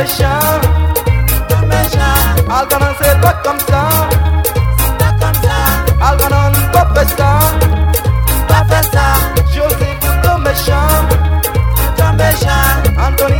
méchant, t'es méchant. Alganon, c'est pas comme ça. C'est pas comme go Alganon, Joseph, too much, t'es méchant. Anthony,